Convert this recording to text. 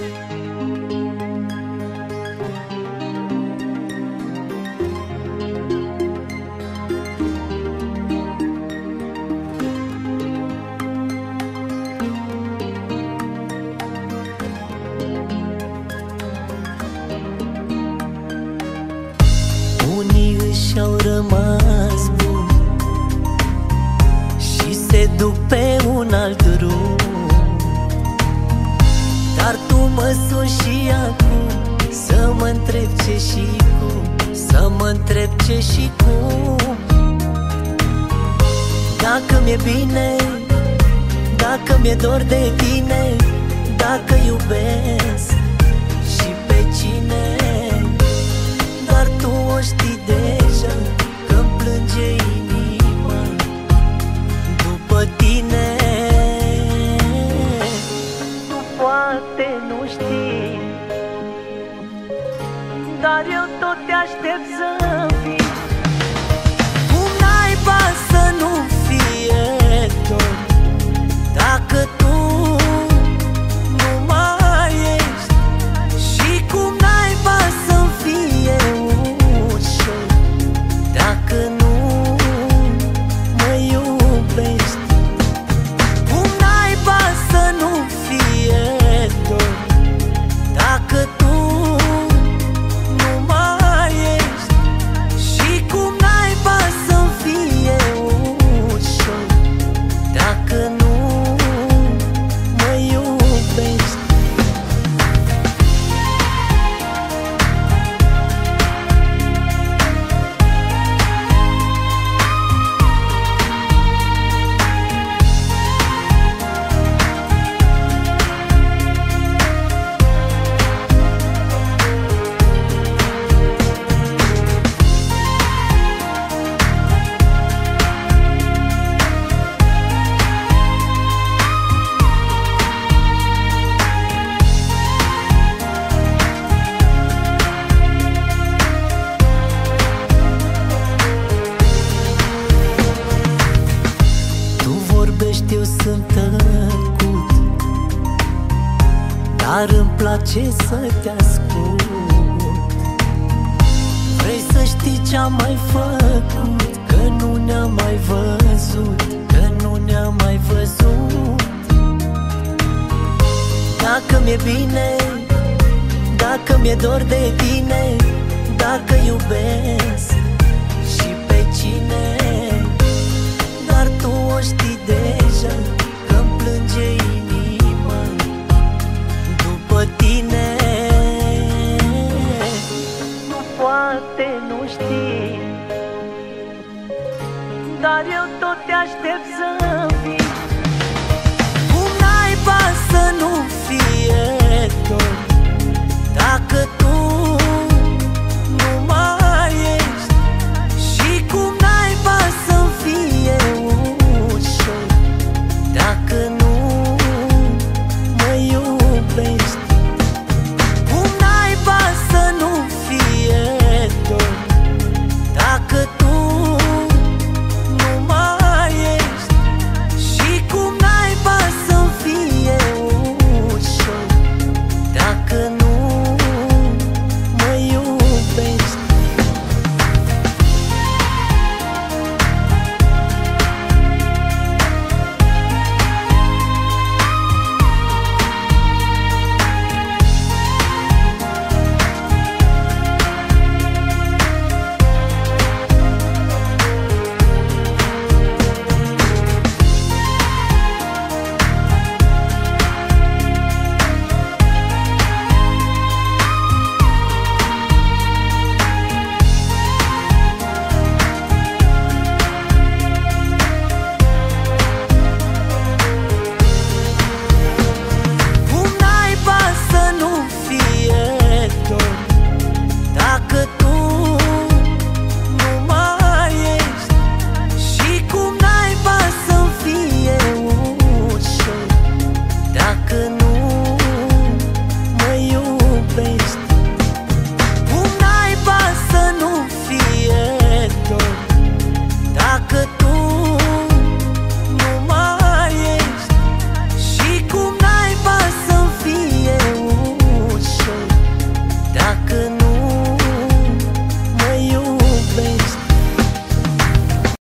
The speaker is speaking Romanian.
Unii își au rămas buni Și se duc pe un alt mă suni și acum Să mă întreb ce și cum Să mă întreb ce și cum. Dacă mi-e bine Dacă mi-e dor de tine Dacă iubesc aștept să sunt tăcut. Dar îmi place să te ascult. Vrei să știi ce-am mai făcut Că nu ne-am mai văzut Că nu ne-am mai văzut. Dacă mi-e bine Dacă mi-e dor de tine Dacă iubesc Și pe cine poate nu știi. Dar eu tot te aștept